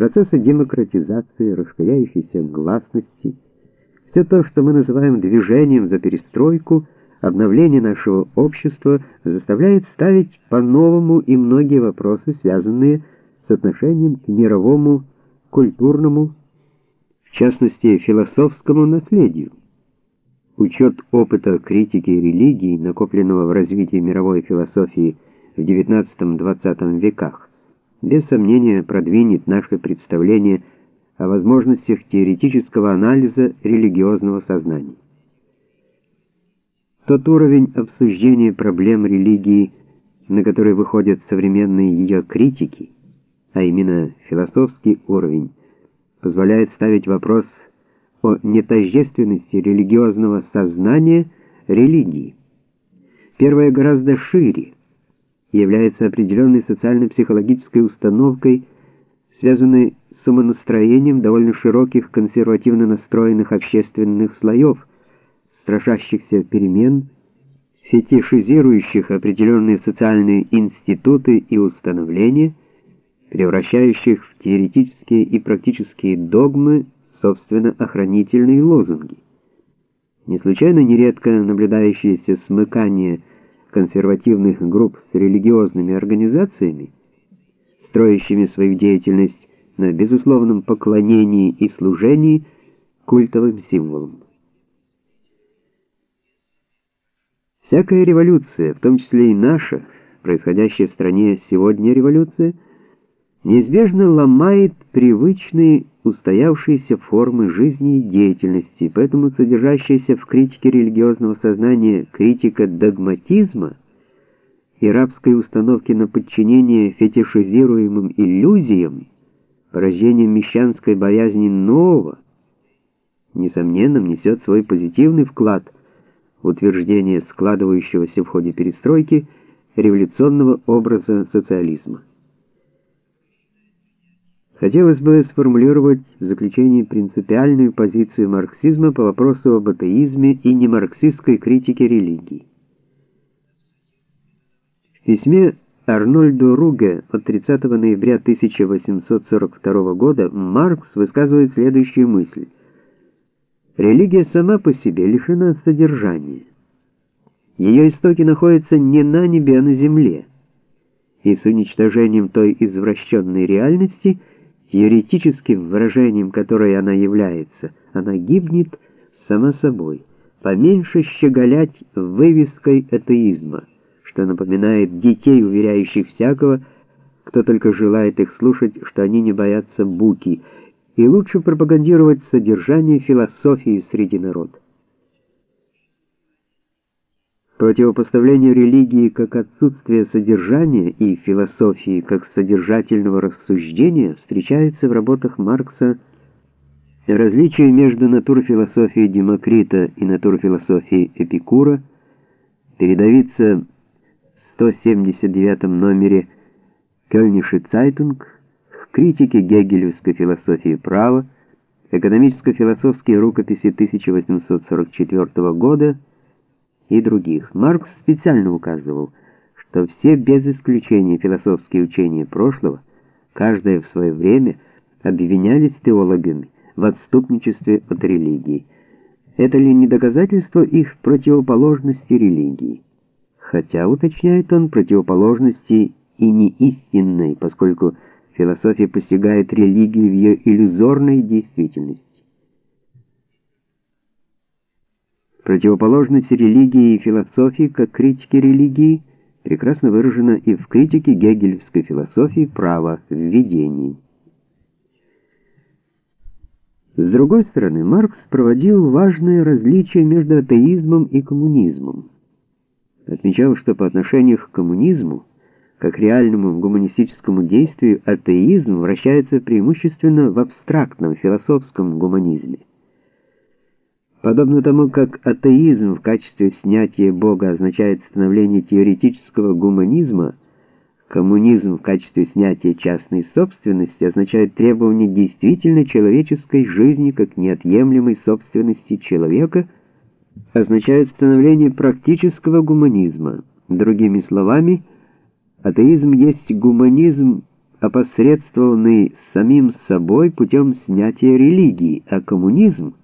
процессы демократизации, расширяющейся гласности, все то, что мы называем движением за перестройку, обновление нашего общества, заставляет ставить по-новому и многие вопросы, связанные с отношением к мировому, культурному, в частности, философскому наследию. Учет опыта критики религии, накопленного в развитии мировой философии в XIX-XX веках, без сомнения продвинет наше представление о возможностях теоретического анализа религиозного сознания. Тот уровень обсуждения проблем религии, на который выходят современные ее критики, а именно философский уровень, позволяет ставить вопрос о нетождественности религиозного сознания религии. Первое гораздо шире является определенной социально-психологической установкой, связанной с умонастроением довольно широких консервативно настроенных общественных слоев, страшащихся перемен, фетишизирующих определенные социальные институты и установления, превращающих в теоретические и практические догмы собственно охранительные лозунги. Не случайно нередко наблюдающееся смыкание консервативных групп с религиозными организациями, строящими свою деятельность на безусловном поклонении и служении культовым символам. Всякая революция, в том числе и наша, происходящая в стране сегодня революция, неизбежно ломает привычные устоявшиеся формы жизни и деятельности, поэтому содержащаяся в критике религиозного сознания критика догматизма и рабской установки на подчинение фетишизируемым иллюзиям, порождением мещанской боязни нового, несомненно, внесет свой позитивный вклад в утверждение складывающегося в ходе перестройки революционного образа социализма. Хотелось бы сформулировать в заключении принципиальную позицию марксизма по вопросу об атеизме и немарксистской критике религии. В письме Арнольду Руге от 30 ноября 1842 года Маркс высказывает следующую мысль. Религия сама по себе лишена содержания. Ее истоки находятся не на небе, а на земле. И с уничтожением той извращенной реальности – теоретическим выражением которой она является, она гибнет сама собой. Поменьше щеголять вывеской атеизма, что напоминает детей, уверяющих всякого, кто только желает их слушать, что они не боятся буки, и лучше пропагандировать содержание философии среди народа. Противопоставление религии как отсутствие содержания и философии как содержательного рассуждения встречается в работах Маркса. Различие между натурфилософией Демокрита и натурфилософией Эпикура. Передовица в 179 номере Кёльнише Цайтунг в критике гегелевской философии права, экономическо-философские рукописи 1844 года и других. Маркс специально указывал, что все без исключения философские учения прошлого, каждое в свое время, обвинялись теологами в отступничестве от религии. Это ли не доказательство их противоположности религии? Хотя, уточняет он, противоположности и не истинной, поскольку философия постигает религию в ее иллюзорной действительности. Противоположность религии и философии как критики религии прекрасно выражена и в критике гегелевской философии права в введении. С другой стороны, Маркс проводил важное различие между атеизмом и коммунизмом. Отмечал, что по отношению к коммунизму, как реальному гуманистическому действию, атеизм вращается преимущественно в абстрактном философском гуманизме. Подобно тому, как атеизм в качестве снятия Бога означает становление теоретического гуманизма, коммунизм в качестве снятия частной собственности означает требование действительно человеческой жизни как неотъемлемой собственности человека, означает становление практического гуманизма. Другими словами, атеизм есть гуманизм опосредствованный самим собой путем снятия религии, а коммунизм —